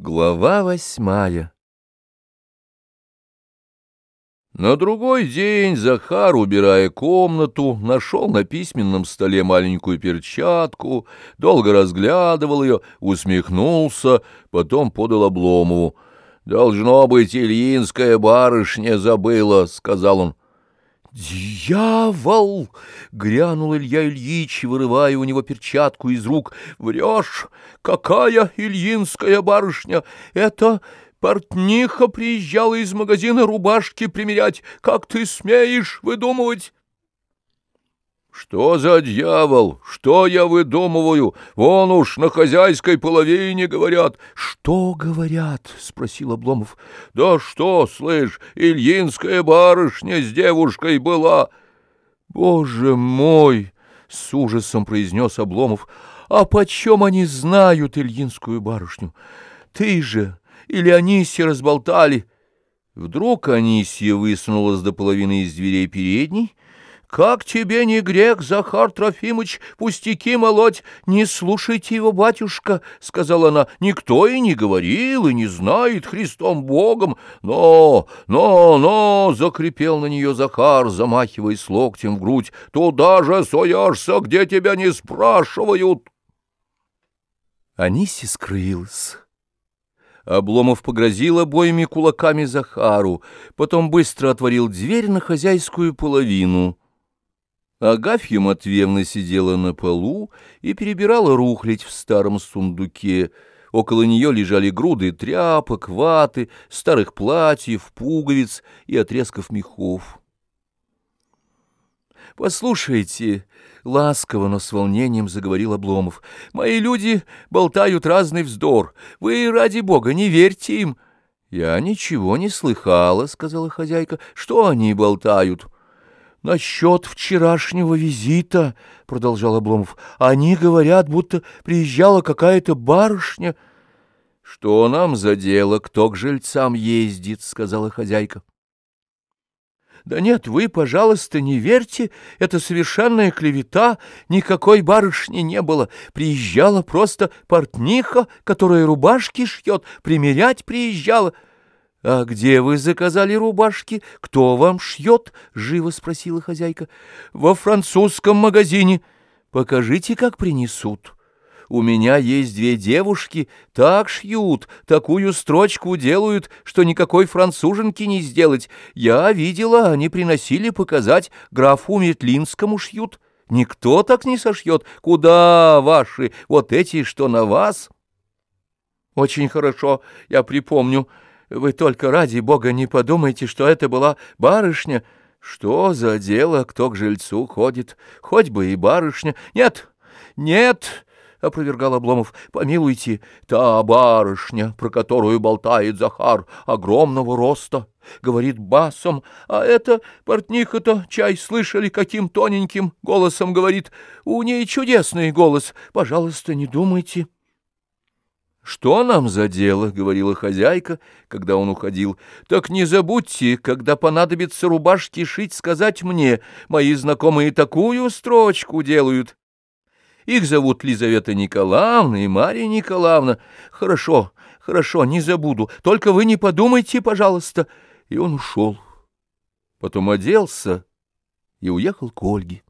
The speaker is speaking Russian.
Глава восьмая На другой день Захар, убирая комнату, нашел на письменном столе маленькую перчатку, долго разглядывал ее, усмехнулся, потом подал Обломову. «Должно быть, ильинская барышня забыла», — сказал он. «Дьявол!» — грянул Илья Ильич, вырывая у него перчатку из рук. «Врешь! Какая ильинская барышня! Это портниха приезжала из магазина рубашки примерять! Как ты смеешь выдумывать?» «Что за дьявол? Что я выдумываю? Вон уж на хозяйской половине говорят». «Что говорят?» — спросил Обломов. «Да что, слышь, ильинская барышня с девушкой была». «Боже мой!» — с ужасом произнес Обломов. «А почем они знают ильинскую барышню? Ты же или Анисия разболтали?» Вдруг Анисия высунулась до половины из дверей передней, «Как тебе не грех, Захар Трофимыч, пустяки молоть? Не слушайте его, батюшка», — сказала она. «Никто и не говорил, и не знает Христом Богом. Но, но, но!» — закрепел на нее Захар, замахиваясь локтем в грудь. «Туда же суешься, где тебя не спрашивают!» Аниси скрылась. Обломов погрозил обоими кулаками Захару, потом быстро отворил дверь на хозяйскую половину — Агафья Матвеевна сидела на полу и перебирала рухлядь в старом сундуке. Около нее лежали груды тряпок, ваты, старых платьев, пуговиц и отрезков мехов. «Послушайте», — ласково, но с волнением заговорил Обломов, — «мои люди болтают разный вздор. Вы, ради бога, не верьте им». «Я ничего не слыхала», — сказала хозяйка. «Что они болтают?» «Насчет вчерашнего визита», — продолжал Обломов, — «они говорят, будто приезжала какая-то барышня». «Что нам за дело, кто к жильцам ездит?» — сказала хозяйка. «Да нет, вы, пожалуйста, не верьте, это совершенная клевета, никакой барышни не было. Приезжала просто портниха, которая рубашки шьет, примерять приезжала». «А где вы заказали рубашки? Кто вам шьет?» — живо спросила хозяйка. «Во французском магазине. Покажите, как принесут. У меня есть две девушки, так шьют, такую строчку делают, что никакой француженки не сделать. Я видела, они приносили показать, графу Метлинскому шьют. Никто так не сошьет. Куда ваши, вот эти, что на вас?» «Очень хорошо, я припомню». Вы только ради бога не подумайте, что это была барышня. Что за дело, кто к жильцу ходит? Хоть бы и барышня. Нет, нет, — опровергал Обломов, — помилуйте, та барышня, про которую болтает Захар, огромного роста, говорит басом, а это портниха-то, чай слышали, каким тоненьким голосом говорит. У ней чудесный голос, пожалуйста, не думайте. — «Что нам за дело?» — говорила хозяйка, когда он уходил. «Так не забудьте, когда понадобится рубашки шить, сказать мне. Мои знакомые такую строчку делают. Их зовут Лизавета Николаевна и Мария Николаевна. Хорошо, хорошо, не забуду. Только вы не подумайте, пожалуйста». И он ушел. Потом оделся и уехал к Ольге.